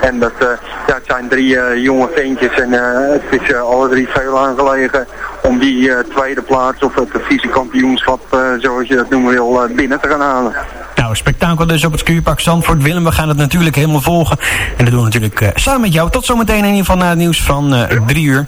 En dat, ja, het zijn drie jonge ventjes en het is alle drie veel aangelegen om die tweede plaats of het vice-kampioenschap, zoals je dat noemen wil, binnen te gaan halen. Nou, spektakel dus op het circuitpark Zandvoort. Willem, we gaan het natuurlijk helemaal volgen. En dat doen we natuurlijk samen met jou. Tot zometeen in ieder geval na het nieuws van drie uur.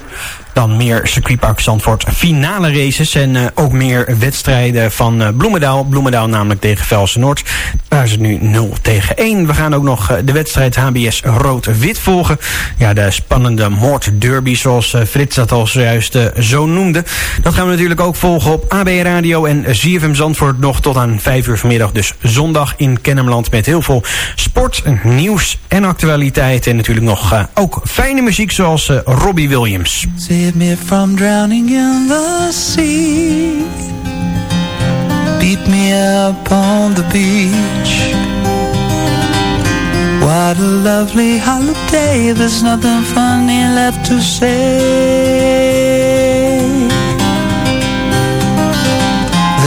Dan meer circuitpark Zandvoort finale races. En uh, ook meer wedstrijden van Bloemendaal. Bloemendaal namelijk tegen Velsen Noord. Daar is het nu 0 tegen 1. We gaan ook nog de wedstrijd HBS Rood-Wit volgen. Ja, de spannende moordderby zoals Frits dat al zojuist zo noemde. Dat gaan we natuurlijk ook volgen op AB Radio en ZFM Zandvoort nog tot aan 5 uur vanmiddag. Dus in Kennemerland met heel veel sport, nieuws en actualiteit. En natuurlijk nog ook fijne muziek zoals Robbie Williams. Save me from drowning in the sea Beat me up on the beach What a lovely holiday There's nothing funny left to say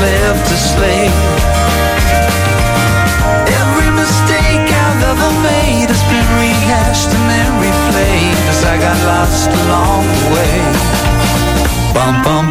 left to slay. Every mistake I've ever made has been rehashed and then replayed as I got lost along the way. Bum bum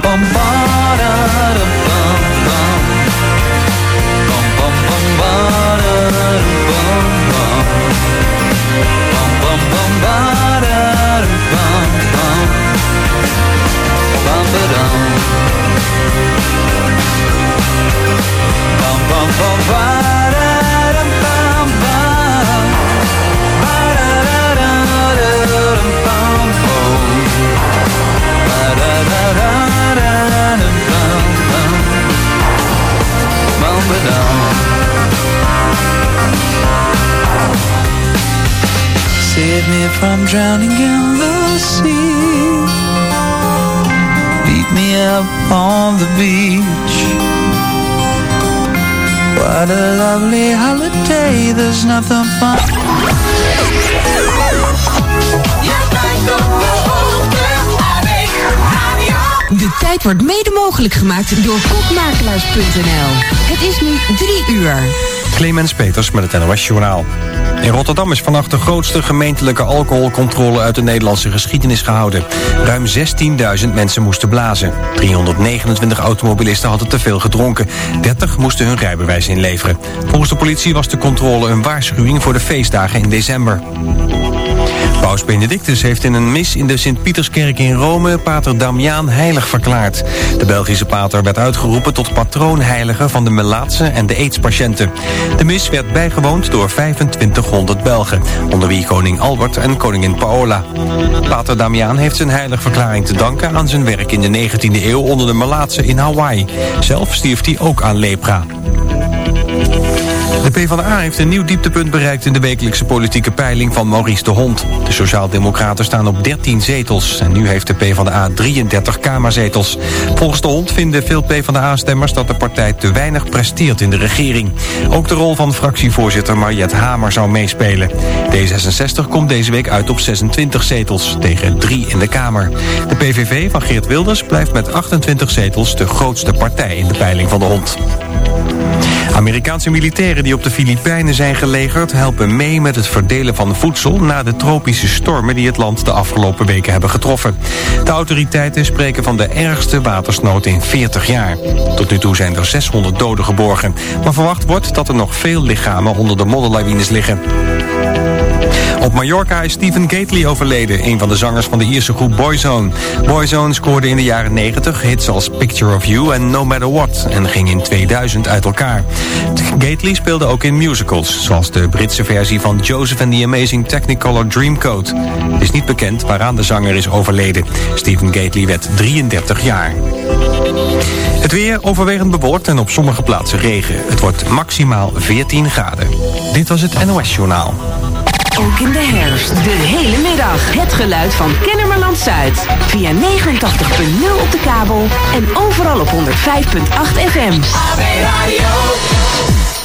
Save me from drowning in the sea. Beat me up on the beach What a lovely holiday There's nothing fun De tijd wordt mede mogelijk gemaakt door kopmakelaars.nl. Het is nu drie uur. Clemens Peters met het NOS Journaal. In Rotterdam is vannacht de grootste gemeentelijke alcoholcontrole uit de Nederlandse geschiedenis gehouden. Ruim 16.000 mensen moesten blazen. 329 automobilisten hadden te veel gedronken. 30 moesten hun rijbewijs inleveren. Volgens de politie was de controle een waarschuwing voor de feestdagen in december. Paus Benedictus heeft in een mis in de Sint-Pieterskerk in Rome... pater Damiaan heilig verklaard. De Belgische pater werd uitgeroepen tot patroonheilige... van de melaatse en de aidspatiënten. De mis werd bijgewoond door 2500 Belgen... onder wie koning Albert en koningin Paola. Pater Damiaan heeft zijn heilig verklaring te danken... aan zijn werk in de 19e eeuw onder de melaatse in Hawaii. Zelf stierf hij ook aan lepra. De PvdA heeft een nieuw dieptepunt bereikt in de wekelijkse politieke peiling van Maurice de Hond. De Sociaaldemocraten staan op 13 zetels en nu heeft de PvdA 33 kamerzetels. Volgens de Hond vinden veel PvdA-stemmers dat de partij te weinig presteert in de regering. Ook de rol van fractievoorzitter Mariette Hamer zou meespelen. D66 komt deze week uit op 26 zetels, tegen 3 in de Kamer. De PVV van Geert Wilders blijft met 28 zetels de grootste partij in de peiling van de Hond. Amerikaanse militairen die op de Filipijnen zijn gelegerd... helpen mee met het verdelen van voedsel... na de tropische stormen die het land de afgelopen weken hebben getroffen. De autoriteiten spreken van de ergste watersnood in 40 jaar. Tot nu toe zijn er 600 doden geborgen. Maar verwacht wordt dat er nog veel lichamen onder de modderlawines liggen. Op Mallorca is Stephen Gately overleden, een van de zangers van de Ierse groep Boyzone. Boyzone scoorde in de jaren 90 hits als Picture of You en No Matter What en ging in 2000 uit elkaar. Gately speelde ook in musicals, zoals de Britse versie van Joseph and the Amazing Technicolor Dreamcoat. Het is niet bekend waaraan de zanger is overleden. Stephen Gately werd 33 jaar. Het weer overwegend bewolkt en op sommige plaatsen regen. Het wordt maximaal 14 graden. Dit was het NOS Journaal. Ook in de herfst, de hele middag. Het geluid van Kennemerland Zuid. Via 89.0 op de kabel en overal op 105.8 FM. AB Radio.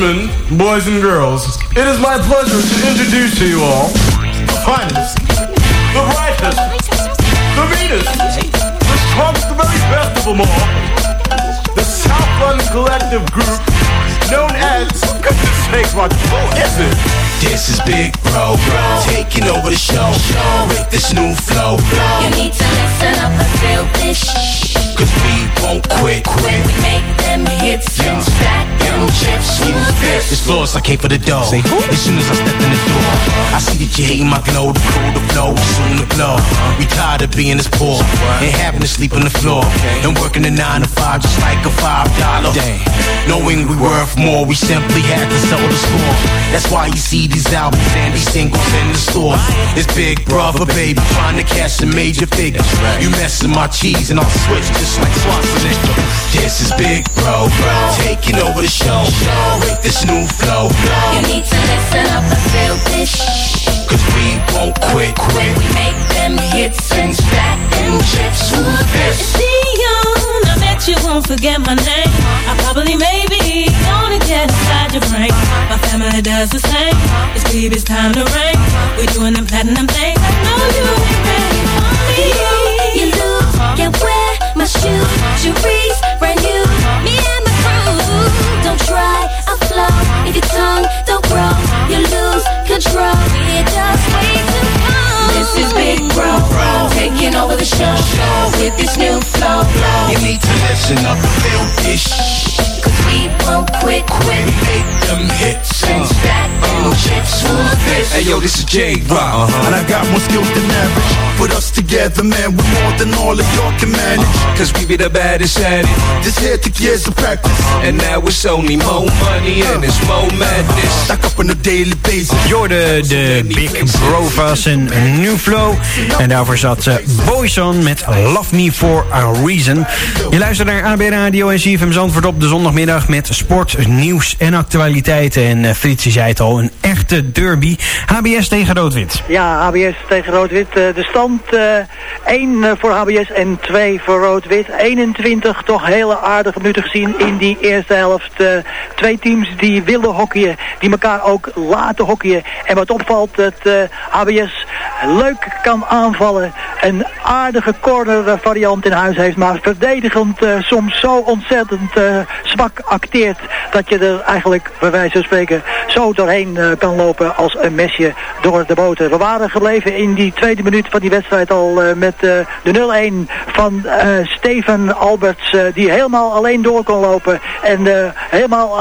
And gentlemen, boys and girls, it is my pleasure to introduce to you all the finest, the brightest, the meanest, the strongest, the very best of them all, the South London Collective Group, known as, for goodness sake, what, who is it? This is Big Bro, bro, taking over the show, show with this new flow. You need to listen up and feel this. Cause we won't quit, quit. We make them hits and stack chips. This floor's I came for the dough. As soon as I stepped in the door, I see that you hating my glow, the cool, the flow, soon to blow. We tired of being this poor and having to sleep on the floor and working a nine to five just like a five dollar. Day. Knowing we worth more, we simply had to sell the score. That's why you see these albums and these singles in the stores. It's Big Brother, baby, trying to cash some major figures. You messing my cheese and I'll switch just like Schwarzenegger. This is Big Bro, bro, taking over the show, show with this new flow. You need to listen up and feel this. Cause we won't quit, quit. We make them hits and stack them chips. Who's this? Dion, I bet you won't forget my name. I probably, maybe, gonna get inside your brain. My family does the same. It's baby's time to reign. We're doing them platinum things. I know you ain't ready for me. You lose, get wet my shoes, Cherise, brand new. Me and my crew. Don't try, I'll flow. If your tongue don't grow, you lose control. We're just way too cold. This is Big Bro, bro, taking over the show, show with this new flow. You need to listen up feel this. Cause we won't quit, quit. We make them hits and stack them chips. Who's this? Hey yo, this is J Rock, uh-huh. and I got more skills than average. Put us together, man, we're more than all of y'all can manage. Cause we be the baddest at it. This here took years of practice, and now it's only more money and it's more madness. Stack up on a daily basis. Jorde de Big Bro was een New Flow. En daarvoor zat uh, Boyson met Love Me For A Reason. Je luistert naar AB Radio en CFM Zandvoort op de zondagmiddag met sport, nieuws en actualiteiten. En uh, Frits zei het al, een echte derby. HBS tegen Rood-Wit. Ja, HBS tegen Rood-Wit. Uh, de stand 1 voor HBS en 2 voor Rood-Wit. 21 toch hele aardige minuten gezien in die eerste helft. twee teams die willen hockeyen, die elkaar ook laten hockeyen. En wat opvalt, dat HBS leuk kan aanvallen. Een aardige corner variant in huis heeft, maar verdedigend soms zo ontzettend zwak acteert dat je er eigenlijk bij wijze van spreken zo doorheen uh, kan lopen als een mesje door de boter. We waren gebleven in die tweede minuut van die wedstrijd al uh, met uh, de 0-1 van Steven Alberts die helemaal alleen door kon lopen en helemaal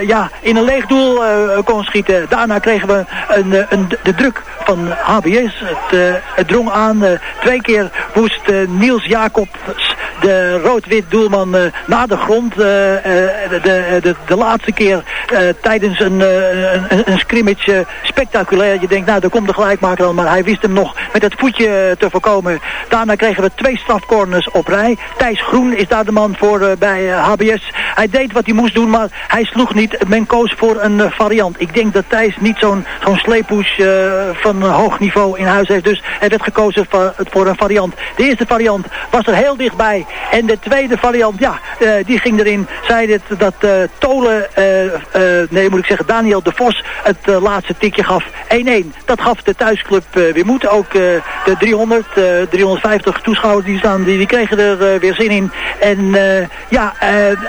ja, in een leeg doel kon schieten. Daarna kregen we een, een, de druk van HBS. Het, het drong aan. twee keer moest Niels Jacobs de rood-wit doelman uh, naar de grond. Uh, de, de, de, laatste keer tijdens een, een, een, scrimmage spectaculair. Je denkt, nou, daar komt de gelijkmaker al. Maar hij wist hem nog met het voetje te voorkomen. Daarna kregen we twee strafcorners op rij. Thijs Groen is daar de man voor bij HBS. Hij deed wat hij moest doen, maar hij sloeg niet. Men koos voor een variant. Ik denk dat Thijs niet zo'n zo'n van hoog niveau in huis heeft. Dus er werd gekozen voor een variant. De eerste variant was er heel dichtbij. En de tweede variant, ja, uh, die ging erin. Zei dat uh, Tolen, uh, nee moet ik zeggen, Daniel de Vos het laatste tikje gaf. 1-1. Dat gaf de thuisclub weer moed. Ook de 300, 350 toeschouwers die staan, die, die kregen er weer zin in. En ja,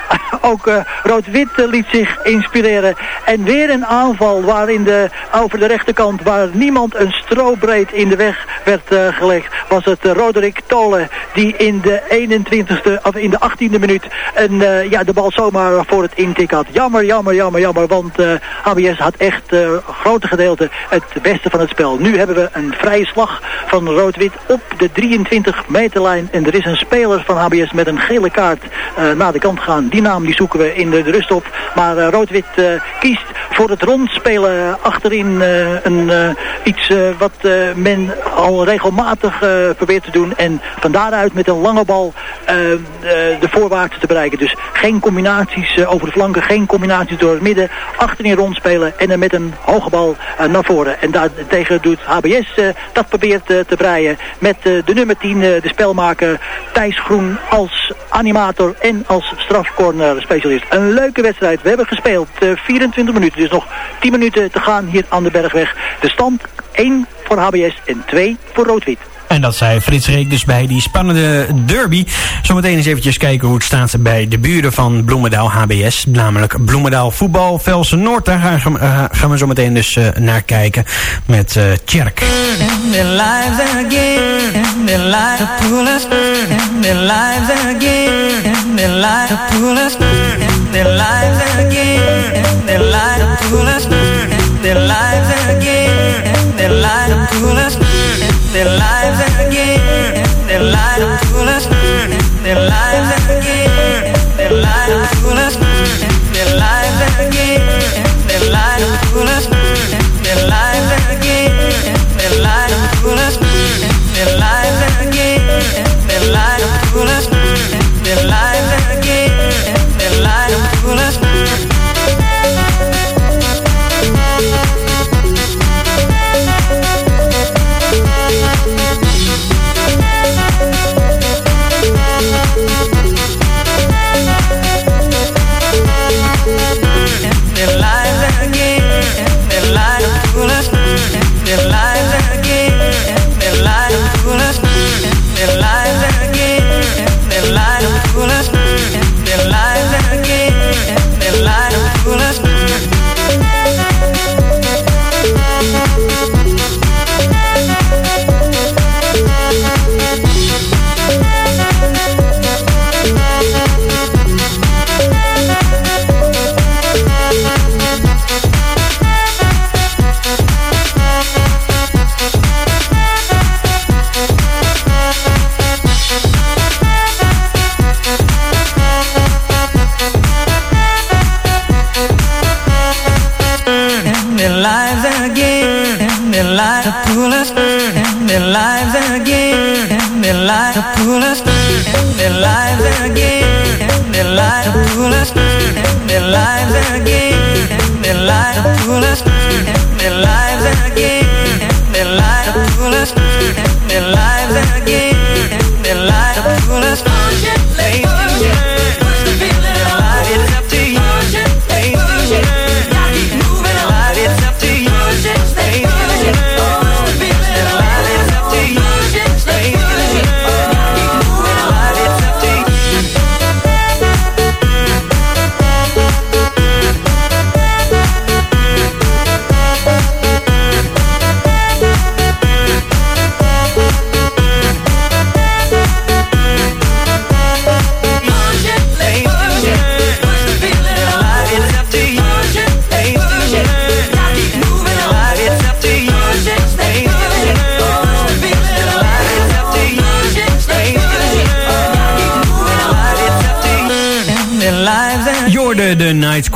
ook Rood-Wit liet zich inspireren. En weer een aanval waarin de, over de rechterkant, waar niemand een strobreed in de weg werd gelegd, was het Roderick Tolen die in de 21 20e, of in de 18e minuut en, uh, ja, de bal zomaar voor het intik had. Jammer, jammer, jammer, jammer, want uh, eh, ABS had echt uh, grote gedeelte het beste van het spel. Nu hebben we een vrije slag van rood-wit op de 23 meterlijn en er is een speler van ABS met een gele kaart naar de kant gaan. Die naam die zoeken we in de, rust op, maar rood-wit kiest voor het rondspelen achterin een, iets wat men al regelmatig probeert te doen en van daaruit met een lange bal de voorwaarts te bereiken. Dus geen combinaties over de flanken, geen combinaties door het midden. Achterin rondspelen en dan met een hoge bal naar voren. En daartegen doet HBS dat probeert te breien met de nummer 10, de spelmaker Thijs Groen als animator en als strafcorner specialist. Een leuke wedstrijd. We hebben gespeeld 24 minuten, dus nog 10 minuten te gaan hier aan de Bergweg. De stand 1 voor HBS en 2 voor Rood-Wit. En dat zei Frits Reek dus bij die spannende derby. Zometeen eens eventjes kijken hoe het staat bij de buren van Bloemendaal HBS. Namelijk Bloemendaal Voetbal Velsen Noord. Daar gaan, we zo meteen dus uh, naar kijken met uh, Tjerk. Their lives again, their lives to us, their lives again, their lives to us, their lives again, their lives to us, their lives again, their lives to us,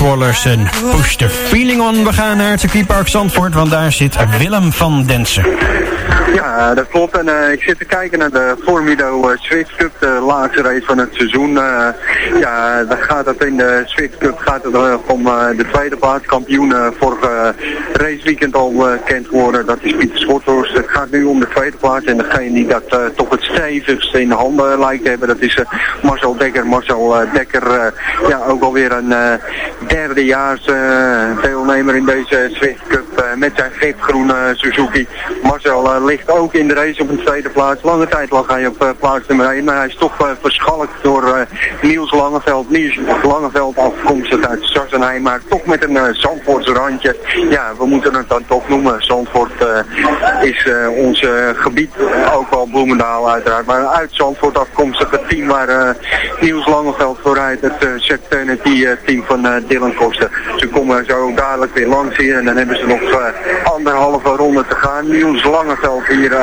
Nightcrawlers en Push the Feeling On. We gaan naar het circuitpark Zandvoort, want daar zit Willem van Densen. Ja, dat klopt. En uh, ik zit te kijken naar de Formido uh, Swift Cup, de laatste race van het seizoen. Uh, ja, dan gaat het in de Swift Cup gaat het, om de tweede plaats. Kampioen vorige raceweekend al bekend geworden. Dat is Pieter Schorthorst. Het gaat nu om de tweede plaats. En degene die dat toch het stevigste in de handen lijkt te hebben, dat is Marcel Dekker. Marcel Dekker, ja, ook alweer een derdejaars deelnemer in deze Swift met zijn gifgroene Suzuki. Marcel ligt ook in de race op een tweede plaats. Lange tijd lag hij op uh, plaats nummer 1, maar hij is toch verschalkt door Niels Langeveld. Niels Langeveld afkomstig uit Sassenheim, maar toch met een Zandvoortse randje. Ja, we moeten het dan toch noemen. Zandvoort is ons gebied, ook wel Bloemendaal uiteraard, maar uit Zandvoort afkomstig het team waar Niels Langeveld vooruit het Security team van Dylan Koster. Ze komen zo dadelijk weer langs hier en dan hebben ze nog anderhalve ronde te gaan. Niels Langeveld hier uh,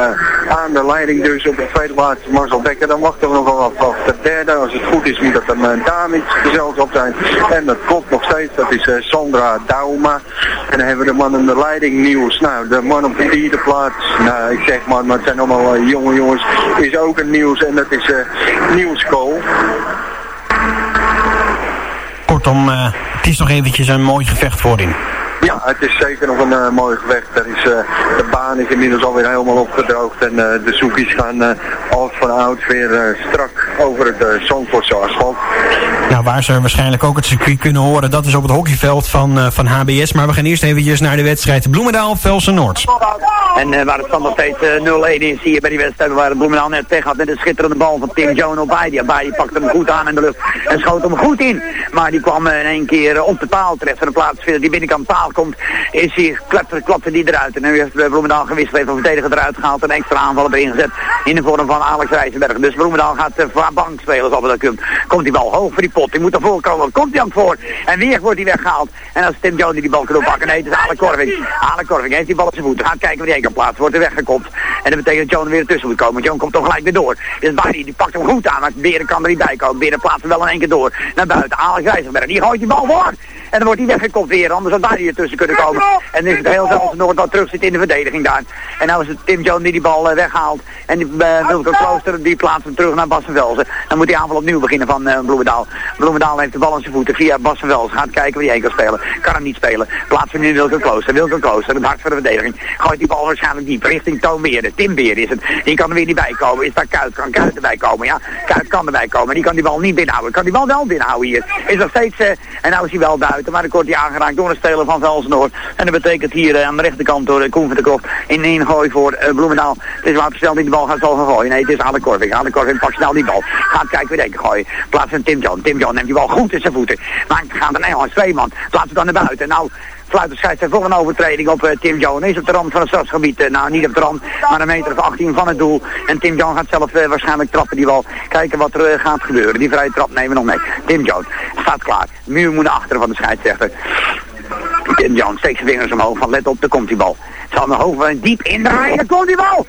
aan de leiding dus op de tweede plaats Marcel Becker. Dan wachten we nog wel af de derde. Als het goed is moet dat een uh, gezelschap zijn. En dat klopt nog steeds. Dat is Sandra Dauma. En dan hebben we de man in de leiding Niels. Nou, de man op de vierde plaats. Nou, ik zeg maar, maar het zijn allemaal jonge jongens. Is ook een Niels en dat is Niels Kool. Kortom, het is nog eventjes een mooi gevecht voorin. Ja, het is zeker nog een uh, mooi gevecht. Er is, uh, de baan is inmiddels alweer helemaal opgedroogd en uh, de zoekies gaan als van oud weer strak over het uh, Zandvoortse asfalt. Nou, waar ze waarschijnlijk ook het circuit kunnen horen, dat is op het hockeyveld van, van HBS. Maar we gaan eerst eventjes naar de wedstrijd Bloemendaal-Velsen Noord. En waar het stand nog steeds 0-1 is, zie je bij die wedstrijd waar Bloemendaal net tegen had met een schitterende bal van Tim Joan op Baidi. Baidi pakte hem goed aan in de lucht en schoot hem goed in. Maar die kwam in één keer op de paal terecht van de plaats die binnenkant paal komt, is hij, klapte, klapte die eruit. En nu heeft Bloemendaal gewisseld, heeft een verdediger eruit gehaald en extra aanval erin gezet in de vorm van Alex Rijzenberg. Dus Bloemendaal gaat uh, voor bank spelen, op dat komt. Komt die bal hoog voor die pot, die moet ervoor komen, komt hij aan voor. En weer wordt hij weggehaald. En als Tim Jones die die bal kan oppakken, nee, het is Ale Korving. Ale Korving heeft die bal op zijn voeten, gaat kijken waar hij kan plaatsen, wordt er weggekopt. En dat betekent dat weer ertussen moet komen, Jones komt toch gelijk weer door. Dus Barry die pakt hem goed aan, maar Beren kan er niet bij komen. Beren plaatst wel in één keer door naar buiten. Alex Rijzenberg, die gooit die bal voor. En dan wordt hij weggekopt weer, anders had Barry ertussen kunnen komen. En dan is het heel zelfs nog dat terug zit in de verdediging daar. En nou is het Tim Jones die die bal uh, weghaalt. En die, uh, Wilco Klooster die plaatst hem terug naar Bas van Velzen. Dan moet die aanval opnieuw beginnen van uh, Bloemendaal. Bloemendaal heeft de bal aan zijn voeten via Bas van Velzen. Gaat kijken waar hij heen kan spelen. Kan hem niet spelen. Plaatsen hem in Wilco Klooster. Wilco Klooster, het hart voor de verdediging. Gooit die bal waarschijnlijk diep richting Toon Beer. Tim Beer is het. Die kan er weer niet bij komen. Is daar Kuit? Kan Kuit erbij komen? Ja, Kuit kan erbij komen. Die kan die bal niet binnenhouden. Kan die bal wel binnenhouden hier. Is nog steeds, en nou is hij wel buiten. Maar dan wordt hij aangeraakt door een speler van Velsen-Noord. En dat betekent hier aan de rechterkant door Koen van de Krocht in een gooi voor Bloemendaal. Het is snel die de bal gaat zal gaan gooien. Nee, het is aan de Korving. Aan de Korving pakt snel die bal. Gaat kijken weer denken gooien. Plaats van Tim John. Tim John neemt die bal goed in zijn voeten. Het gaat een Engels twee man. Plaats het dan naar buiten. Nou, fluit de scheidsrechter voor een overtreding op uh, Tim John. Is op de rand van het stadsgebied. Uh, nou, niet op de rand, maar een meter of 18 van het doel. En Tim John gaat zelf uh, waarschijnlijk trappen die bal. Kijken wat er gaat gebeuren. Die vrije trap nemen we nog mee. Tim John staat klaar. Muur moet naar achteren van de scheidsrechter. Tim John steekt zijn vingers omhoog van let op, daar komt die bal. Zal mijn hoofd diep indraaien, daar komt die bal!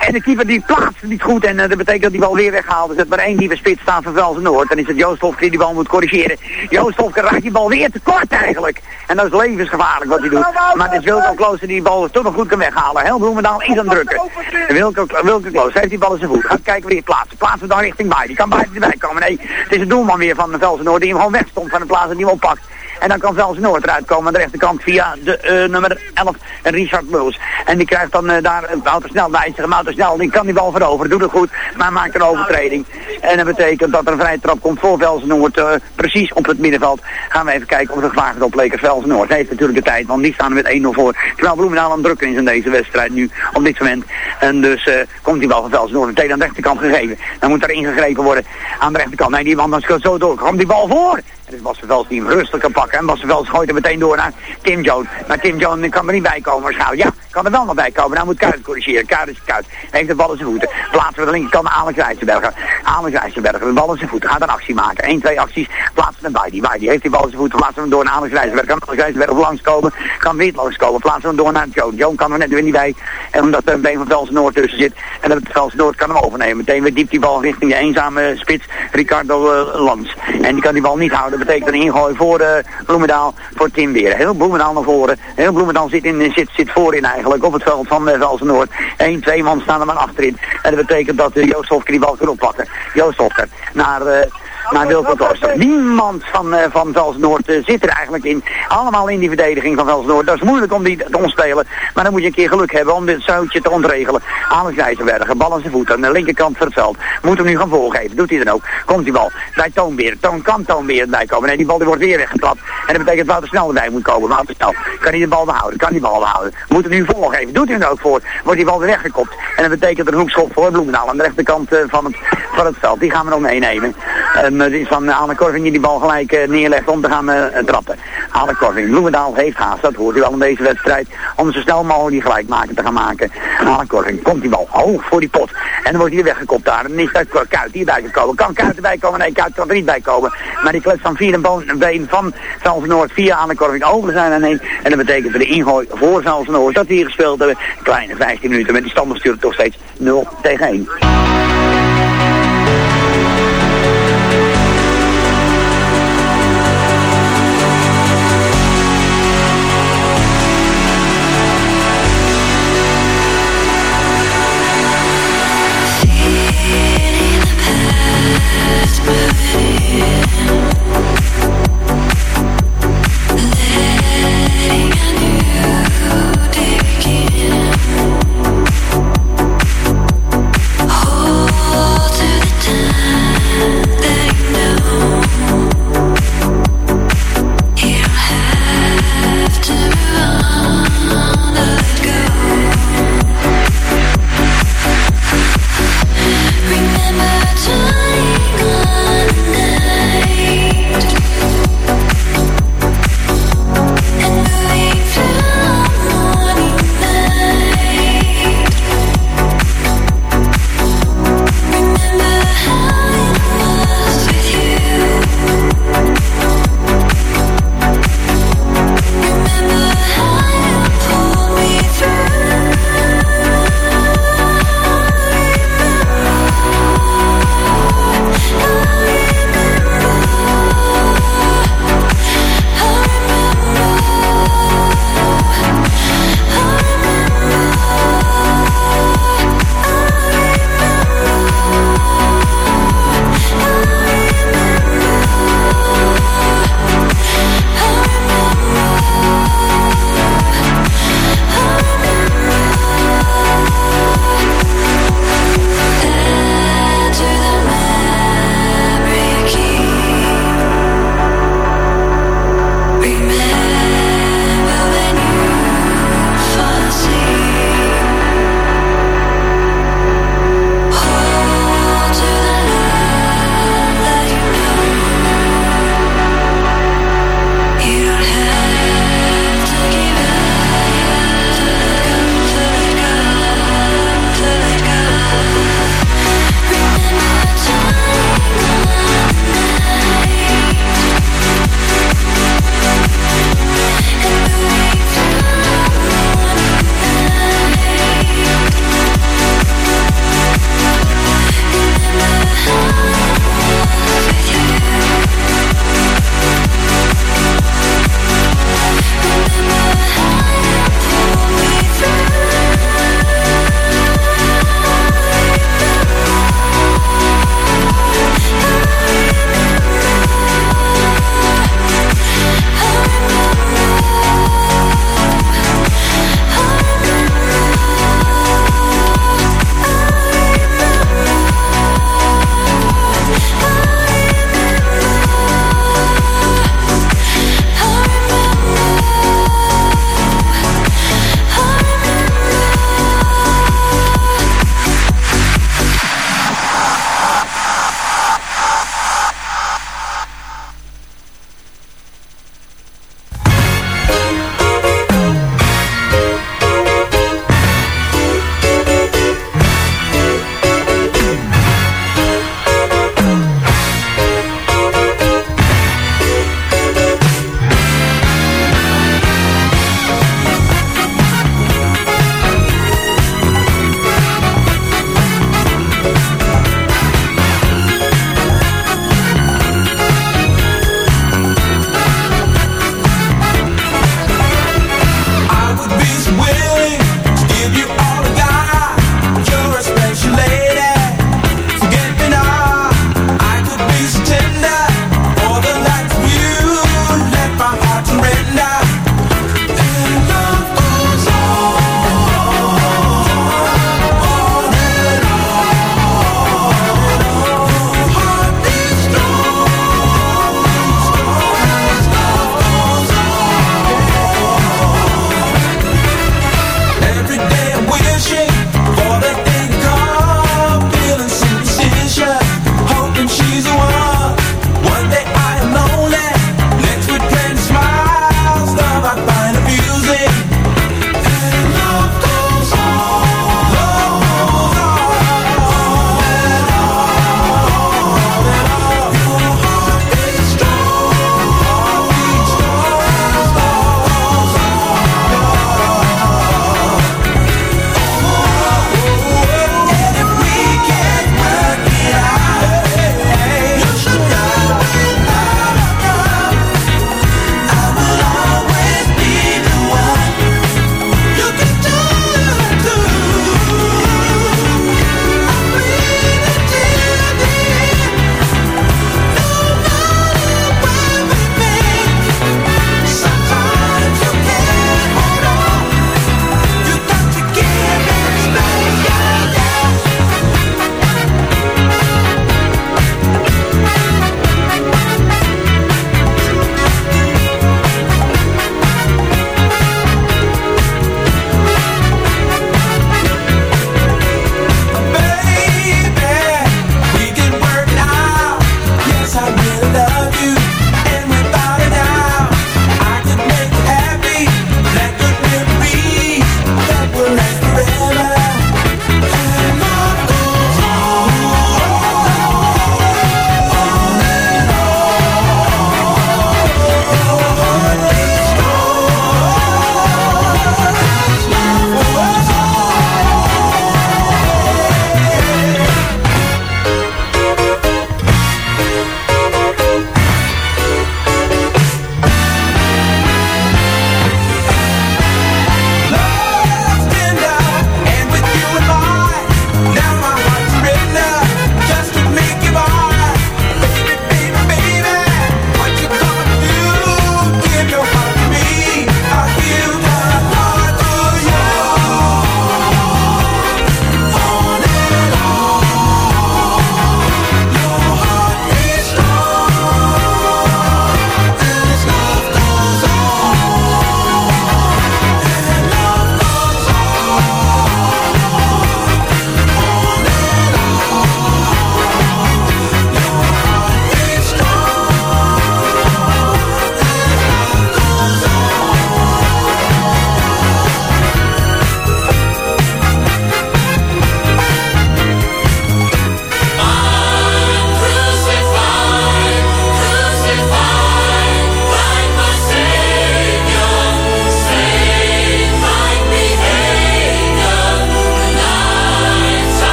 En de keeper die plaatst niet goed en uh, dat betekent dat die bal weer weggehaald is. Dat maar één diepe spits staat van Velsen Noord. Dan is het Joost Hofke die die bal moet corrigeren. Joost Hofke raakt die bal weer te kort eigenlijk. En dat is levensgevaarlijk wat hij doet. Maar het is Wilco Klooster die die bal toch nog goed kan weghalen. Heel Bloemendaal is aan drukken. Wilco, Wilco heeft die bal in zijn voet. Gaat kijken wie het plaatsen. Plaatsen dan richting bij. Die kan bij erbij komen. Nee, het is een doelman weer van Velsen Noord die hem gewoon wegstond van de plaats en die hem oppakt. En dan kan Velsen Noord eruit komen aan de rechterkant via de uh, nummer 11, Richard Muls. En die krijgt dan uh, daar Wouter Snel bij. Wouter Snel, die kan die bal veroveren, doet het goed, maar maakt een overtreding. En dat betekent dat er een vrije trap komt voor Velsen Noord, uh, precies op het middenveld. Gaan we even kijken of het gevaar op Lekers Velsen Noord. Heeft natuurlijk de tijd, want die staan er met 1-0 voor. Terwijl Bloemendaal aan het drukken is in deze wedstrijd nu, op dit moment. En dus komt die bal van Velsen Noord meteen aan de rechterkant gegeven. Dan moet er ingegrepen worden aan de rechterkant. Nee, die man dan schudt zo door. Komt die bal voor? Dus Bas Vels die hem rustig kan pakken. En Bas Vels gooit er meteen door naar Tim Jones. Maar Tim Jones kan er niet bij komen waarschijnlijk. Ja, kan er wel nog bij komen. Nou moet Kuit corrigeren. Kuit is Kuit. Heeft de bal in zijn voeten. Plaatsen we de linkerkant naar Alex Rijsselberger. Alex Rijsselberger, de bal in zijn voeten. Gaat een actie maken. 1, 2 acties. Plaatsen hem bij. Die bij. Die heeft die bal in zijn voeten. Plaatsen hem door naar Alex Rijsselberger. Kan Alex Rijsselberger langskomen. Kan weer langskomen. Plaatsen hem door naar Jones. Jones kan er net weer niet bij. En omdat er een been van Velsen Noord tussen zit. En dat Velsen Noord kan hem overnemen. Meteen weer diep die bal richting de eenzame spits. Ricardo uh, Lans. En die kan die bal niet houden. Betekent een ingooi voor uh, Bloemendaal. Voor Tim weer. Heel Bloemendaal naar voren. Heel Bloemendaal zit, in, zit, zit voorin eigenlijk. Op het veld van uh, Velsen Noord. Eén, twee man staan er maar achterin. En dat betekent dat uh, Joost Hofker die bal kan oppakken. Joost Hofker naar... Naar Wilco Klooster. Niemand van, uh, van Velsnoord uh, zit er eigenlijk in. Allemaal in die verdediging van Velsnoord. Dat is moeilijk om die te omspelen. Maar dan moet je een keer geluk hebben om dit zoutje te ontregelen. Alex Rijzenbergen, bal aan zijn voet aan de linkerkant van het veld. Moet hem nu gaan voorgeven. Doet hij dan ook. Komt die bal. Bij Toon weer. Toon kan Toon weer komen. Nee, die bal die wordt weer weggeklapt. En dat betekent dat Wouter Snel erbij moet komen. Wouter Snel. Kan hij de bal behouden? Kan die bal behouden? Moet hem nu voorgeven. Doet hij er ook voor. Wordt die bal weer weggekopt. En dat betekent een hoekschop voor Bloemendaal aan de rechterkant uh, van, het, van het veld. Die gaan we nog meenemen. Het is van Anne Korving die die bal gelijk neerlegt om te gaan trappen. Anne Korving, Bloemendaal heeft haast, dat hoort u wel in deze wedstrijd, om zo snel mogelijk die gelijkmaker te gaan maken. Anne Korving, komt die bal hoog voor die pot. En dan wordt hij weer weggekopt daar. En dan is dat Kuit die erbij gekomen. Kan Kuit erbij komen? Nee, Kuit kan er niet bij komen. Maar die klets van Vierenbeen van Noord via aan de Korving over zijn aan één. En dat betekent voor de ingooi voor Noord dat we hier gespeeld hebben. Kleine 15 minuten met die standbestuur toch steeds 0 tegen 1.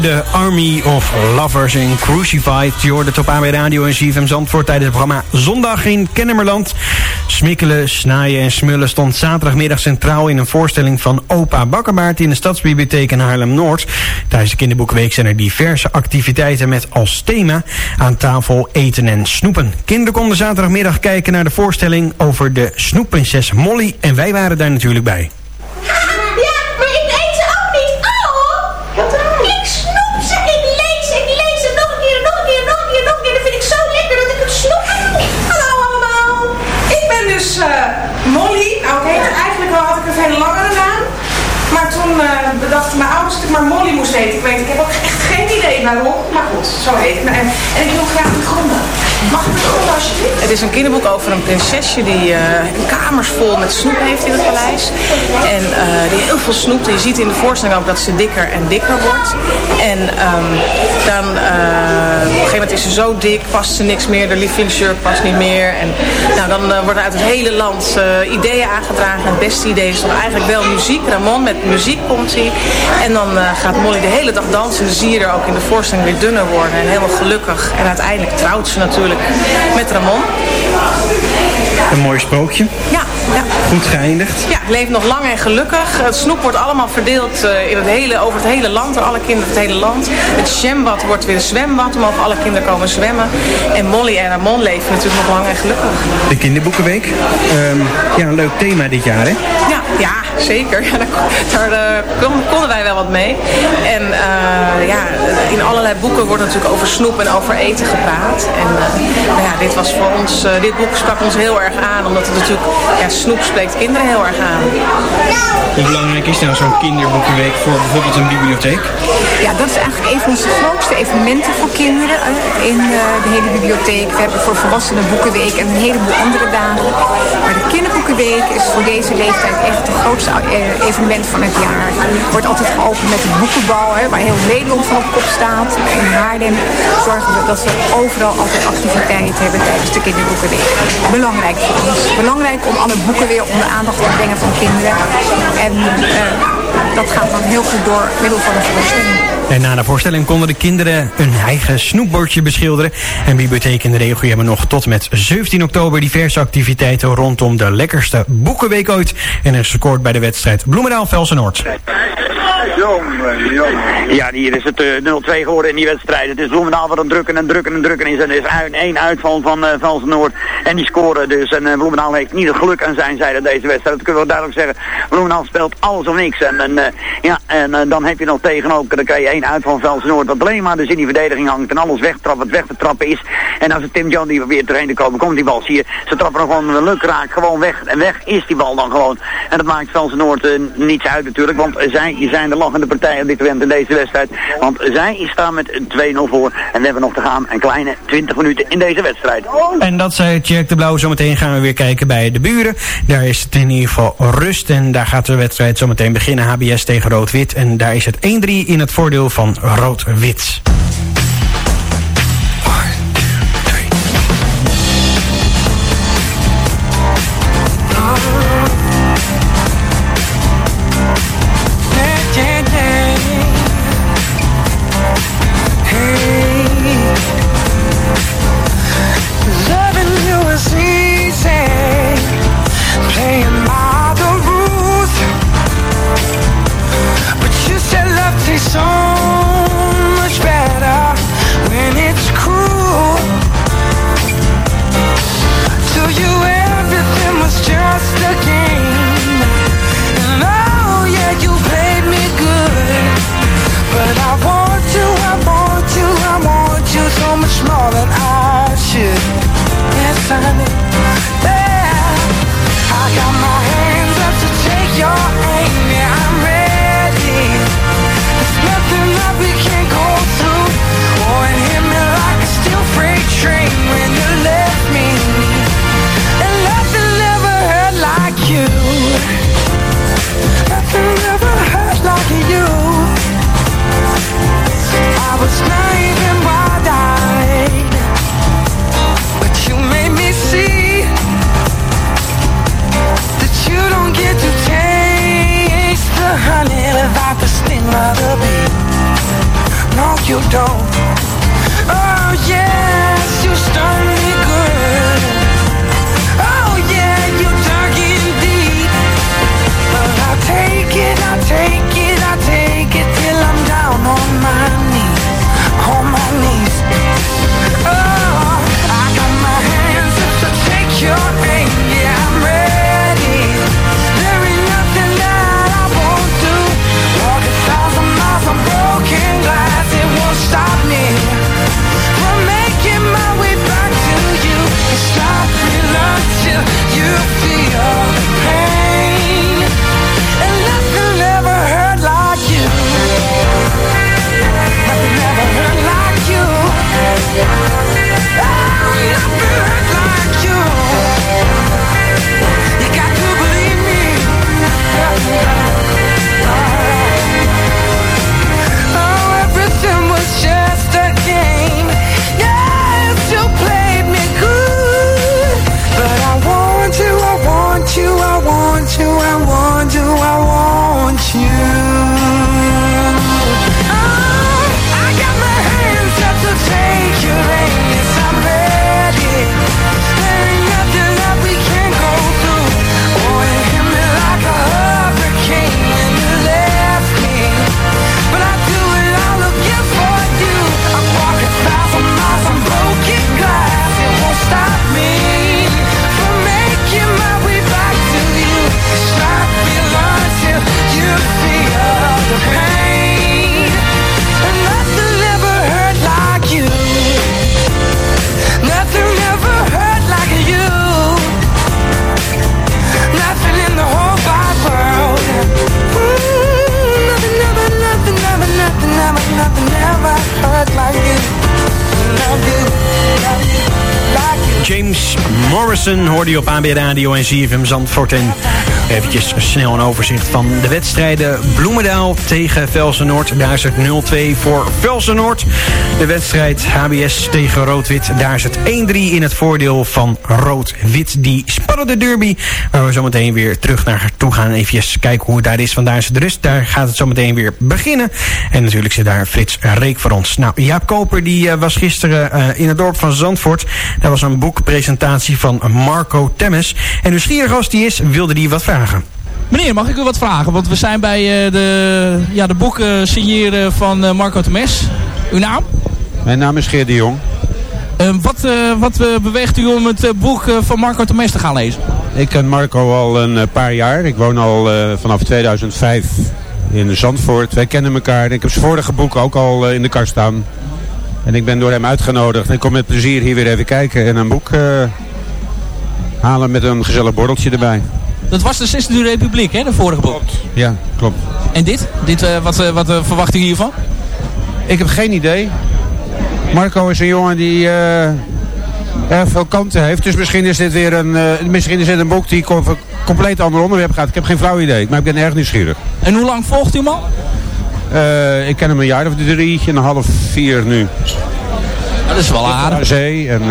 De Army of Lovers in Crucified. Jorde op AB Radio en CFM Zandvoort tijdens het programma Zondag in Kennemerland. Smikkelen, snaaien en smullen stond zaterdagmiddag centraal in een voorstelling van Opa Bakkerbaard in de Stadsbibliotheek in Haarlem-Noord. Tijdens de kinderboekenweek zijn er diverse activiteiten met als thema aan tafel eten en snoepen. Kinderen konden zaterdagmiddag kijken naar de voorstelling over de snoepprinses Molly en wij waren daar natuurlijk bij. Maar Molly moest heten. Ik weet, ik heb ook echt geen idee waarom. Maar goed, zo heet ik. En, ik wil graag begonnen. Alsjeblieft? Het is een kinderboek over een prinsesje die eh, kamers vol met snoep heeft in het paleis. En eh, die heel veel snoept. En je ziet in de voorstelling ook dat ze dikker en dikker wordt. En ehm, dan eh, op een gegeven moment is ze zo dik, past ze niks meer. De lievelingsshirt past niet meer. En nou, dan worden uit het hele land ideeën aangedragen. En het beste idee is toch eigenlijk wel muziek. Ramon met muziek komt hij. En dan gaat Molly de hele dag dansen. En dan zie je er ook in de voorstelling weer dunner worden. En helemaal gelukkig. En uiteindelijk trouwt ze natuurlijk met Ramon. Een mooi sprookje. Ja, ja. Goed geëindigd. Ja, het leeft nog lang en gelukkig. Het snoep wordt allemaal verdeeld eh, in het hele, over het hele land. Door alle kinderen het hele land. Het zwembad wordt weer een zwembad. Er mogen alle kinderen komen zwemmen. En Molly en Ramon leven natuurlijk nog lang en gelukkig. De kinderboekenweek. Ehm, ja, een leuk thema dit jaar, hè? Ja, ja zeker. Ja, daar daar eh, kon- konden wij wel wat mee. En eh, ja, in allerlei boeken wordt natuurlijk over snoep en over eten gepraat. En nou ja, dit was voor ons, dit boek sprak ons heel erg aan. Omdat het natuurlijk, ja, snoep spreekt kinderen heel erg aan. Hoe belangrijk is nou zo'n kinderboekenweek voor bijvoorbeeld een bibliotheek? Ja, dat is eigenlijk een van onze grootste evenementen voor kinderen in eh, de hele bibliotheek. We hebben voor volwassenen boekenweek en een heleboel andere dagen. Maar de kinderboekenweek is voor deze leeftijd echt het grootste eh, evenement van het jaar. Wordt altijd geopend met een boekenbal, hè, waar heel Nederland van op kop staat. In Haarlem zorgen we dat we overal altijd activiteiten hebben tijdens de kinderboekenweek. Belangrijk voor ons. Belangrijk om alle boeken weer onder aandacht te brengen van kinderen. En eh, dat gaat dan heel goed door middel van een voorstelling. En na de voorstelling konden de kinderen hun eigen snoepbordje beschilderen. En Bibliotheek in de regio hebben nog tot met 17 oktober diverse activiteiten rondom de lekkerste boekenweek ooit. En er is gescoord bij de wedstrijd Bloemendaal-Velsen-Noord. Ja, hier is het eh, 0-2 geworden in die wedstrijd. Het is Bloemendaal wat het drukken en drukken en drukken is. En er is uit- één uitval van uh, Velsen Noord. En die scoren dus. En eh, Bloemendaal heeft niet het geluk aan zijn zijde deze wedstrijd. Dat kunnen we duidelijk zeggen. Bloemendaal speelt alles of niks. En, en, eh, ja, en eh, dan heb je nog tegen ook. Dan krijg je uitval van Velsen Noord. Wat alleen maar dus in die verdediging hangt. En alles wegtrapt wat weg te trappen is. En als het Tim John die probeert erheen te komen, komt die bal. Zie je, ze trappen er gewoon luk raak. Gewoon weg. En weg is die bal dan gewoon. En dat maakt Velsen Noord eh, niets uit natuurlijk. Want zij zijn de lachende partij op dit moment in deze wedstrijd. Want zij staan met 2-0 voor. En we hebben nog te gaan een kleine 20 minuten in deze wedstrijd. En dat zei Jack de Blauw. Zometeen gaan we weer kijken bij de buren. Daar is het in ieder geval rust. En daar gaat de wedstrijd zometeen beginnen. HBS tegen Rood-Wit. En daar is het 1-3 in het voordeel van Rood-Wit. Morrison hoorde je op AB Radio en ZFM Zandvoort. En eventjes snel een overzicht van de wedstrijden. Bloemendaal tegen Velsen Noord. Daar is het 0-2 voor Velsen Noord. De wedstrijd HBS tegen Rood-Wit. Daar is het 1-3 in het voordeel van Rood-Wit. Die spannende derby. Waar we zometeen weer terug naar toe gaan. Even kijken hoe het daar is. Want daar is het rust. Daar gaat het zometeen weer beginnen. En natuurlijk zit daar Frits Reek voor ons. Nou, Jaap Koper die eh, was gisteren eh, in het dorp van Zandvoort. Daar was een boekpresentatie van Marco Temmes. En nieuwsgierig als die is, wilde die wat vragen. Meneer, mag ik u wat vragen? Want we zijn bij eh, de, ja, de boeken signeren van eh, Marco Temes. Uw naam? Mijn naam is Geert de Jong. Eh, wat eh, wat beweegt u om het boek eh, van Marco Temes te gaan lezen? Ik ken Marco al een paar jaar. Ik woon al eh, vanaf 2005 in Zandvoort. Wij kennen elkaar. Ik heb zijn vorige boek ook al eh, in de kast staan. En ik ben door hem uitgenodigd. Ik kom met plezier hier weer even kijken en een boek eh, halen met een gezellig borreltje erbij. Dat was de 16e Republiek, hè, de vorige boek. Ja, klopt. En dit? dit eh, wat eh, wat eh, verwacht u hiervan? Ik heb geen idee. Marco is een jongen die erg veel kanten heeft. Dus misschien is dit weer een, misschien is dit een boek die een compleet ander onderwerp gaat. Ik heb geen flauw idee, maar ik ben erg nieuwsgierig. En hoe lang volgt u hem al? Ik ken hem een jaar of drie en een half, vier nu. Dat is wel aardig. Zee en...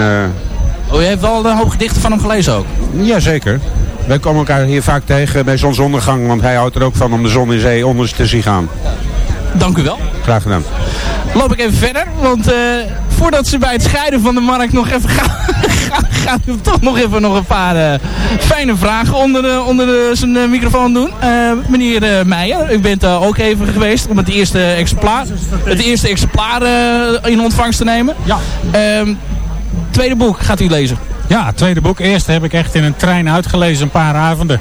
Oh, je heeft wel een hoop gedichten van hem gelezen ook? Jazeker. Wij komen elkaar hier vaak tegen bij zonsondergang, want hij houdt er ook van om de zon in zee onder te zien gaan. Dank u wel. Graag gedaan. Loop ik even verder, want eh, voordat ze bij het scheiden van de markt nog even gaan, gaan, gaan we toch nog even nog een paar eh, fijne vragen onder, de, onder de, zijn eh, microfoon doen. Eh, meneer Meijer, u bent eh, ook even geweest om het eerste exemplaar, het eerste exemplaar eh, in ontvangst te nemen. Ja. tweede boek gaat u lezen. Ja, het tweede boek. Eerst heb ik echt in een trein uitgelezen een paar avonden.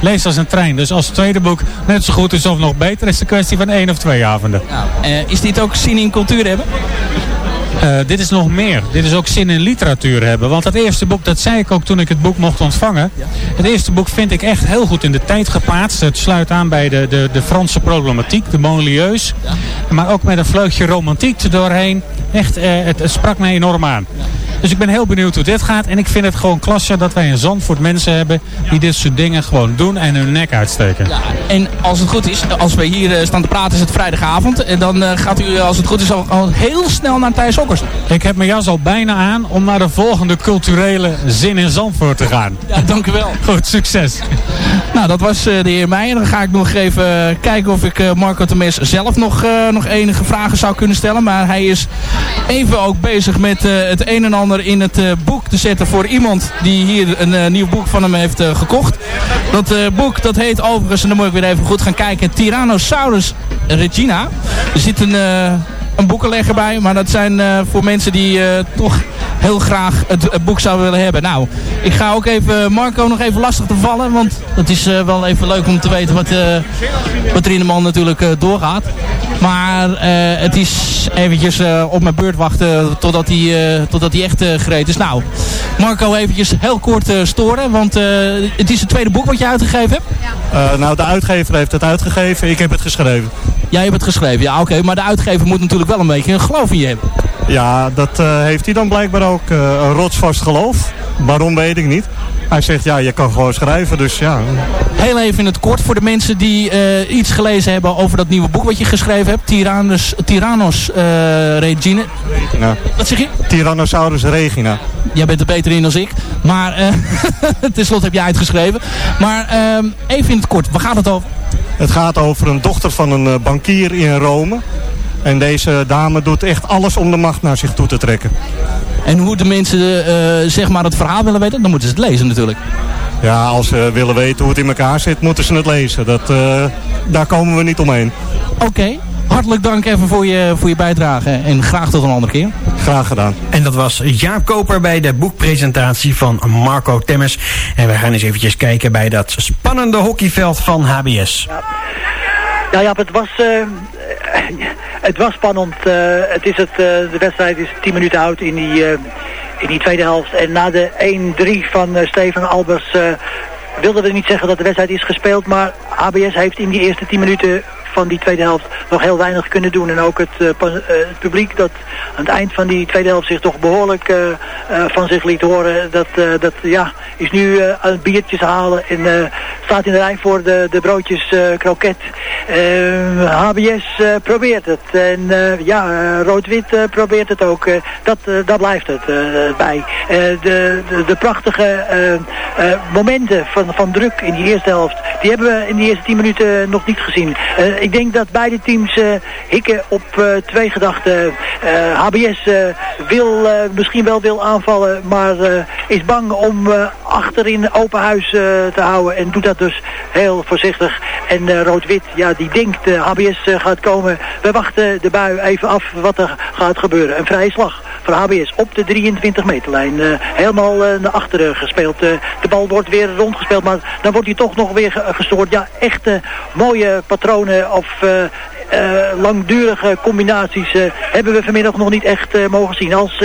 Lees als een trein. Dus als het tweede boek net zo goed is of nog beter, is het een kwestie van één of twee avonden. Eh, is dit ook zin in cultuur hebben? Eh, dit is nog meer. Dit is ook zin in literatuur hebben. Want het eerste boek, dat zei ik ook toen ik het boek mocht ontvangen. Het eerste boek vind ik echt heel goed in de tijd geplaatst. Het sluit aan bij de, de, de Franse problematiek, de banlieues. Maar ook met een vleugje romantiek er doorheen. Echt, eh, het, het sprak mij enorm aan. Dus ik ben heel benieuwd hoe dit gaat. En ik vind het gewoon klasse dat wij in Zandvoort mensen hebben die dit soort dingen gewoon doen en hun nek uitsteken. En als het goed is, als we hier eh, staan te praten is het vrijdagavond. En dan eh, gaat u, als het goed is, al, al heel snel naar Thijs Okkers. Ik heb mijn jas al bijna aan om naar de volgende culturele zin in Zandvoort te gaan. Ja, dank u wel. Goed, succes. Nou, dat was eh, de heer Meijer. Dan ga ik nog even kijken of ik eh, Marco Temes zelf nog, eh, nog enige vragen zou kunnen stellen. Maar hij is even ook bezig met eh, het een en ander in het eh, boek te zetten voor iemand die hier een eh, nieuw boek van hem heeft eh, gekocht. Dat boek dat heet overigens, en dan moet ik weer even goed gaan kijken, Tyrannosaurus Regina. Er zit een, een boekenlegger bij, maar dat zijn voor mensen die toch heel graag het, boek zouden willen hebben. Nou, ik ga ook even Marco nog even lastig te vallen, want het is eh, wel even leuk om te weten wat, eh, wat er de man natuurlijk eh, doorgaat. Maar eh, het is eventjes eh, op mijn beurt wachten totdat hij, eh, totdat hij echt gereed is. Nou, Marco eventjes heel kort eh, storen, want eh, het is het tweede boek wat je uitgegeven hebt. Eh, nou, de uitgever heeft het uitgegeven, ik heb het geschreven. Jij hebt het geschreven, ja oké, maar de uitgever moet natuurlijk wel een beetje een geloof in je hebben. Ja, dat eh, heeft hij dan blijkbaar ook. eh, een rotsvast geloof. Waarom weet ik niet. Hij zegt, ja, je kan gewoon schrijven, dus ja. Heel even in het kort voor de mensen die eh, iets gelezen hebben over dat nieuwe boek wat je geschreven hebt. Tyrannus, Tyrannos eh Regina. Regina. Wat zeg je? Tyrannosaurus Regina. Jij bent er beter in dan ik. Maar eh tenslotte heb jij uitgeschreven. Maar ehm, even in het kort, waar gaat het over? Het gaat over een dochter van een eh, bankier in Rome. En deze dame doet echt alles om de macht naar zich toe te trekken. En hoe de mensen eh, zeg maar het verhaal willen weten, dan moeten ze het lezen natuurlijk. Ja, als ze willen weten hoe het in elkaar zit, moeten ze het lezen. Dat, eh, daar komen we niet omheen. Oké, hartelijk dank even voor je, voor je bijdrage. En graag tot een andere keer. Graag gedaan. En dat was Jaap Koper bij de boekpresentatie van Marco Temmers. En we gaan eens eventjes kijken bij dat spannende hockeyveld van HBS. Ja, ja, het was, eh, het was spannend. Eh, het is het, eh, de wedstrijd is 10 minuten oud in die, eh, in die tweede helft. En na de 1-3 van eh, Steven Albers eh, wilden we niet zeggen dat de wedstrijd is gespeeld. Maar HBS heeft in die eerste 10 minuten van die tweede helft nog heel weinig kunnen doen. En ook het, eh, eh, het publiek dat aan het eind van die tweede helft zich toch behoorlijk eh, van zich liet horen. Dat, dat ja, is nu aan het biertjes halen en staat in de rij voor de, de broodjes kroket. HBS eh, probeert het. En ja, Rood-Wit probeert het ook. Dat, daar blijft het bij. De, de, de prachtige momenten van, van druk in die eerste helft, die hebben we in die eerste 10 minuten nog niet gezien. Ik denk dat beide teams eh, hikken op eh, twee gedachten. HBS eh, wil, misschien wel wil aanvallen, maar is bang om achterin open huis te houden. En doet dat dus heel voorzichtig. En Rood-Wit, ja, die denkt HBS gaat komen. We wachten de bui even af wat er gaat gebeuren. Een vrije slag voor HBS op de 23 meterlijn. Helemaal naar achteren gespeeld. De bal wordt weer rondgespeeld, maar dan wordt hij toch nog weer ge- gestoord. Ja, echte mooie patronen of... eh, eh, langdurige combinaties eh, hebben we vanmiddag nog niet echt mogen zien. Als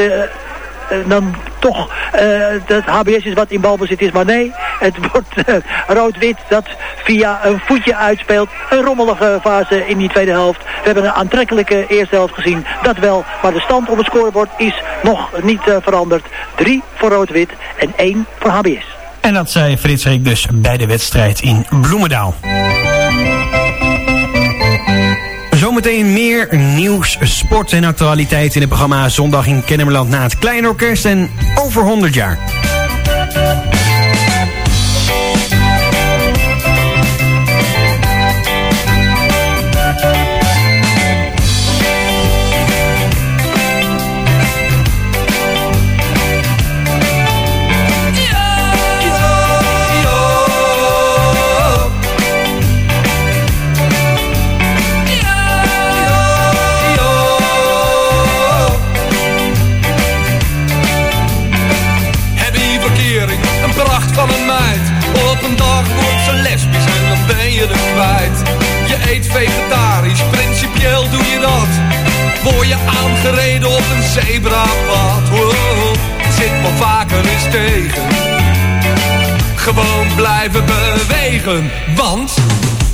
dan toch eh, dat HBS is wat in balbezit is. Maar nee, het wordt rood-wit dat via een voetje uitspeelt. Een rommelige fase in die tweede helft. We hebben een aantrekkelijke eerste helft gezien. Dat wel, maar de stand op het scorebord is nog niet veranderd. Drie voor rood-wit en één voor HBS. En dat zei Frits Reek dus bij de wedstrijd in Bloemendaal. Zometeen meer nieuws, sport en actualiteit in het programma Zondag in Kennemerland na het Klein Orkest en over 100 jaar. Want...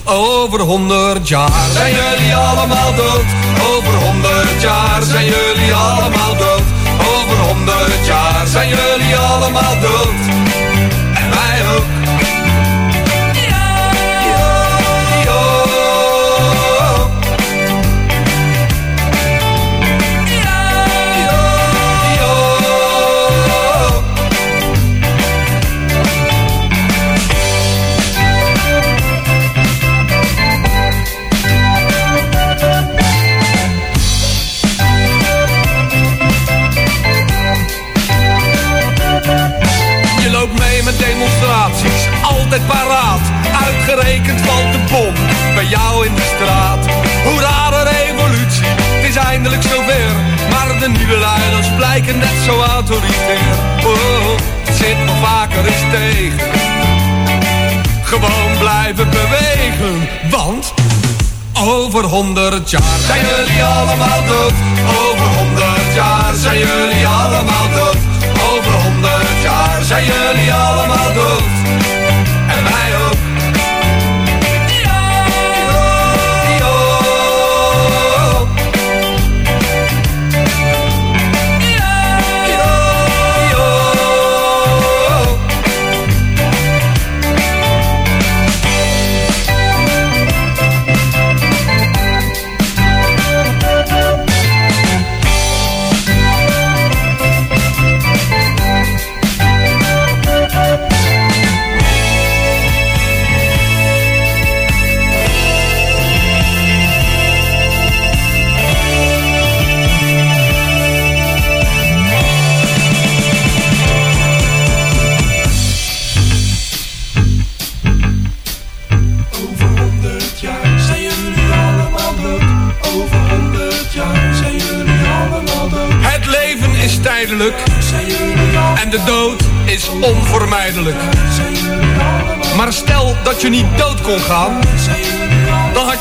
Over honderd jaar zijn jullie allemaal dood. Over honderd jaar zijn jullie allemaal dood. Over honderd jaar zijn jullie allemaal dood. Leiders blijken net zo autoritair. Oh, het zit nog vaker eens tegen. Gewoon blijven bewegen, want... Over honderd jaar zijn jullie allemaal dood. Over honderd jaar zijn jullie allemaal dood. Over honderd jaar zijn jullie allemaal dood.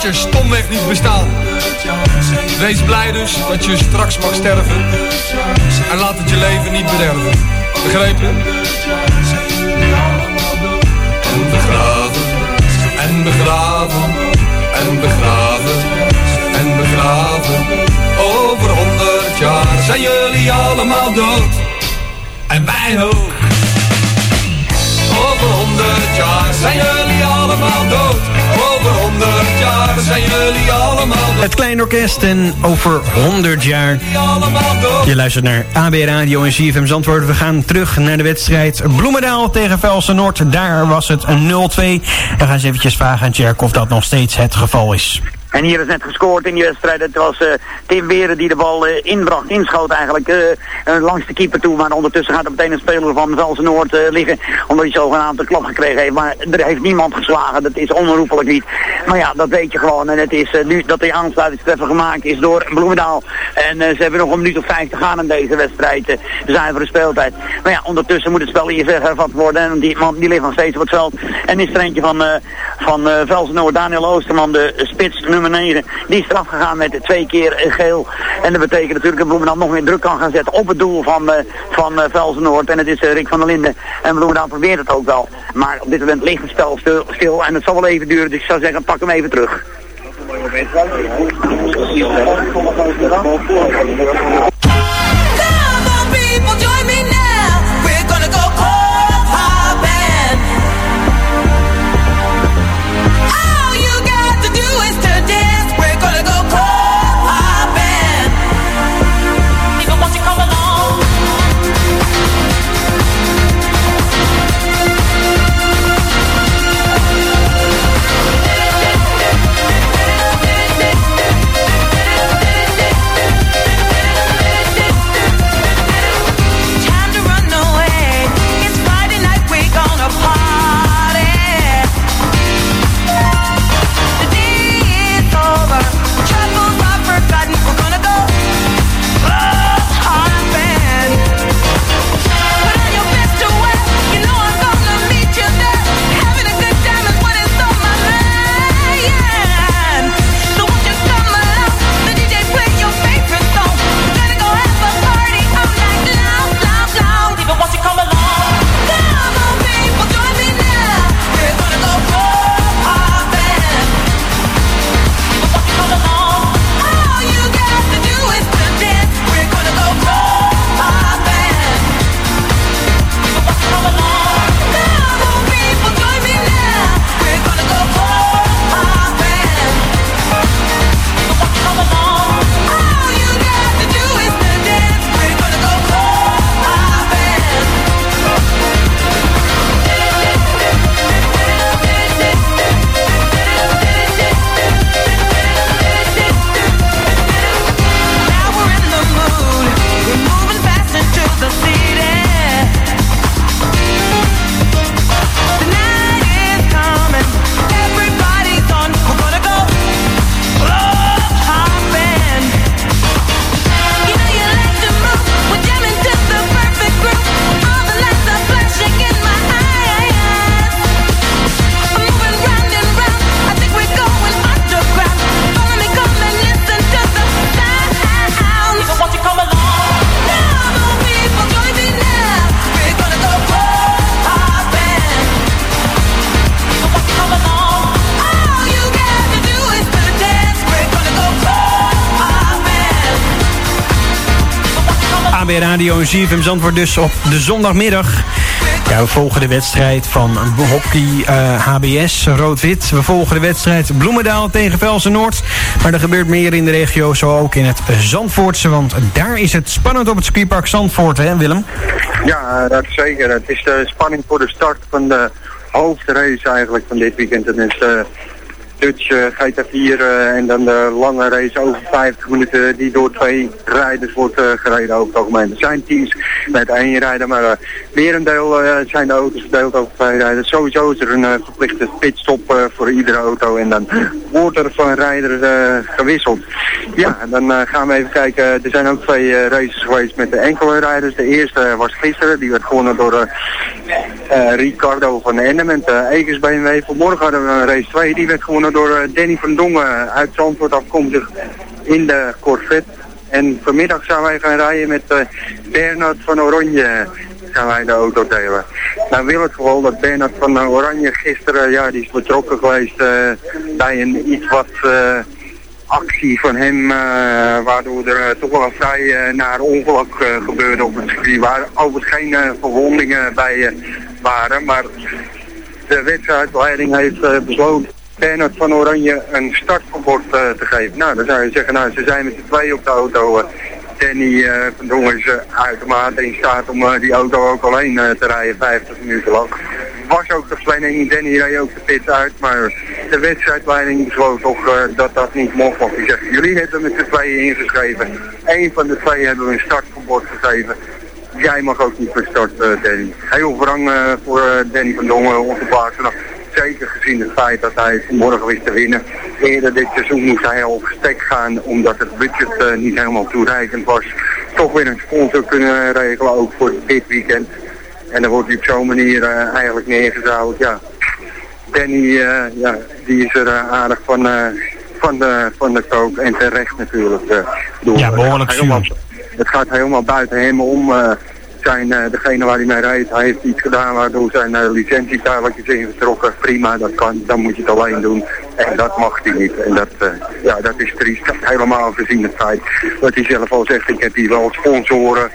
Je stomweg niet bestaan. Wees blij dus dat je straks mag sterven en laat het je leven niet bederven. Begrepen? En begraven, en begraven, en begraven, en begraven. Over honderd jaar zijn jullie allemaal dood. En wij ook. Over honderd jaar zijn jullie allemaal dood. Jaar zijn jullie allemaal dood. Het Klein Orkest en over 100 jaar. Je luistert naar AB Radio en CFM Zandvoort. We gaan terug naar de wedstrijd Bloemendaal tegen Velsen Noord. Daar was het een 0-2. We gaan eens eventjes vragen aan Tjerk of dat nog steeds het geval is. En hier is net gescoord in die wedstrijd. Het was eh, Tim Weren die de bal eh, inbracht, inschoot eigenlijk eh, langs de keeper toe. Maar ondertussen gaat er meteen een speler van Velsen Noord eh, liggen. Omdat hij zogenaamd een klap gekregen heeft. Maar er heeft niemand geslagen. Dat is onherroepelijk niet. Maar ja, dat weet je gewoon. En het is eh, nu dat die aansluitingstreffer gemaakt is door Bloemendaal. En eh, ze hebben nog een minuut of vijf te gaan in deze wedstrijd. eh, de zuivere speeltijd. Maar ja, ondertussen moet het spel hier hervat worden. En die man die ligt nog steeds op het veld. En is er eentje van, van Velsen Noord, Daniel Oosterman, de spits nummer 9. Die is eraf gegaan met twee keer geel. En dat betekent natuurlijk dat Bloemendaal nog meer druk kan gaan zetten op het doel van, van eh Velsen Noord. En het is Rick van der Linden. En Bloemendaal probeert het ook wel. Maar op dit moment ligt het spel stil, stil. En het zal wel even duren. Dus ik zou zeggen, pak hem even terug. ZFM Zandvoort dus op de zondagmiddag. Ja, we volgen de wedstrijd van hockey eh, HBS, rood-wit. We volgen de wedstrijd Bloemendaal tegen Velsen Noord. Maar er gebeurt meer in de regio, zo ook in het Zandvoortse. Want daar is het spannend op het circuitpark Zandvoort, hè Willem? Ja, dat zeker. Het is de spanning voor de start van de hoofdrace eigenlijk van dit weekend. Het is de Dutch eh, GT4 eh, en dan de lange race over 50 minuten die door twee rijders wordt eh, gereden over het algemeen. Er zijn teams met één rijder, maar uh, merendeel zijn de auto's verdeeld over twee rijders. Sowieso is er een verplichte pitstop voor iedere auto en dan wordt er van rijder gewisseld. Ja, dan gaan we even kijken. Er zijn ook twee races geweest met de enkele rijders. De eerste was gisteren, die werd gewonnen door Ricardo van Ennem en de Egers BMW. Vanmorgen hadden we een race 2, die werd gewonnen door eh, Danny van Dongen uit Zandvoort afkomstig in de Corvette. En vanmiddag zijn wij gaan rijden met uh, Bernard van Oranje gaan wij de auto delen. Nou wil het gewoon dat Bernard van Oranje gisteren, ja, die is betrokken geweest uh, bij een iets wat uh, actie van hem, waardoor er toch wel een vrij naar ongeluk gebeurde op het circuit. Waar overigens geen verwondingen bij waren, maar de wedstrijdleiding heeft besloten Bernard van Oranje een startverbod uh, te geven. Nou, dan zou je zeggen, nou, ze zijn met z'n twee op de auto. Uh, Danny uh, van Dongen is uitermate in staat om die auto ook alleen te rijden, 50 minuten lang. Was ook de planning, Danny reed ook de pit uit, maar de wedstrijdleiding besloot toch dat dat niet mocht. Want die zegt, jullie hebben met z'n tweeën ingeschreven. Eén van de twee hebben we een startverbod gegeven jij mag ook niet van start, Danny. Heel uh, voor Danny van Dongen, onze baas. Zeker gezien het feit dat hij morgen wist te winnen. Eerder dit seizoen moest hij al verstek gaan omdat het budget uh, niet helemaal toereikend was. Toch weer een sponsor kunnen regelen, ook voor dit weekend. En dan wordt hij op zo'n manier uh, eigenlijk neergezouwd. Ja, Danny, uh, ja, die is er aardig van, van, de, van de kook en terecht natuurlijk. ja, behoorlijk het gaat helemaal buiten hem om zijn uh, degene waar hij mee rijdt, hij heeft iets gedaan waardoor zijn uh, licentie tijdelijk is ingetrokken. Prima, dat kan, dan moet je het alleen doen. En dat mag hij niet. En dat, uh, ja, dat is triest. Helemaal gezien het feit dat hij zelf al zegt, ik heb hier wel sponsoren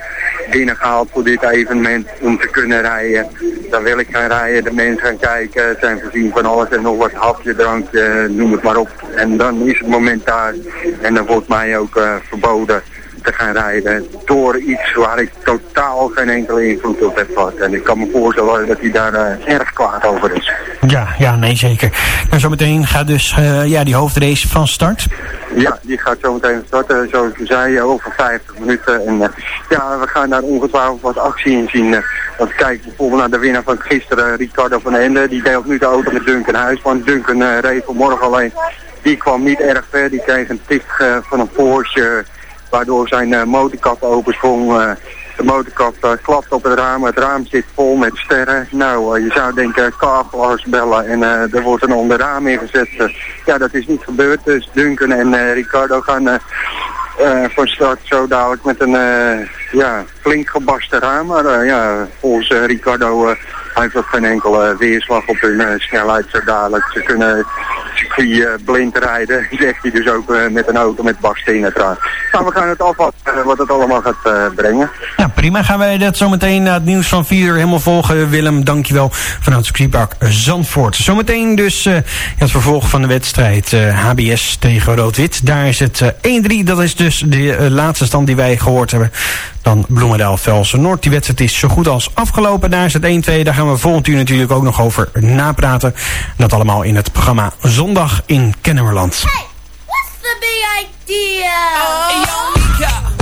binnengehaald voor dit evenement om te kunnen rijden. Dan wil ik gaan rijden, de mensen gaan kijken, zijn voorzien van alles en nog wat hapje, drankje, noem het maar op. En dan is het moment daar en dan wordt mij ook verboden te gaan rijden door iets waar ik totaal geen enkele invloed op heb gehad. En ik kan me voorstellen dat hij daar uh, erg kwaad over is. Ja, ja, nee zeker. Nou, zometeen gaat dus uh, ja, die hoofdrace van start. Ja, die gaat zometeen starten, zoals je zei, over 50 minuten. En uh, ja, we gaan daar ongetwijfeld wat actie in zien. want kijk bijvoorbeeld naar de winnaar van gisteren, Ricardo van Ende. Die deelt nu de auto met Duncan Huis. Want Duncan reed vanmorgen alleen. Die kwam niet erg ver. Die kreeg een tip van een Porsche waardoor zijn uh, motorkap opensprong. Uh, de motorkap uh, klapt op het raam, het raam zit vol met sterren. Nou, je zou denken carglass bellen en er wordt een onderraam ingezet. ja, dat is niet gebeurd, dus Duncan en Ricardo gaan van start zo dadelijk met een ja, flink gebarsten raam. Maar ja, volgens Ricardo heeft ook geen enkele weerslag op hun snelheid zo dadelijk. Ze kunnen circuit blind rijden, zegt hij dus ook met een auto met barsten in het raam. Nou, we gaan het afwachten wat het allemaal gaat brengen. Ja, prima. Gaan wij dat zometeen na het nieuws van 4 uur helemaal volgen. Willem, dankjewel vanuit circuitpark Zandvoort. Zometeen dus het vervolg van de wedstrijd HBS tegen Rood-Wit. Daar is het 1-3. Dat is dus de laatste stand die wij gehoord hebben. Dan Bloemendaal Velsen Noord. Die wedstrijd is zo goed als afgelopen. Daar is het 1-2. Daar gaan we volgend uur natuurlijk ook nog over napraten. Dat allemaal in het programma Zondag in Kennemerland. Hey, what's the big idea?